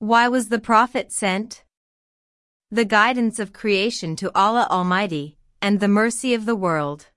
Why was the Prophet sent? The guidance of creation to Allah Almighty and the mercy of the world.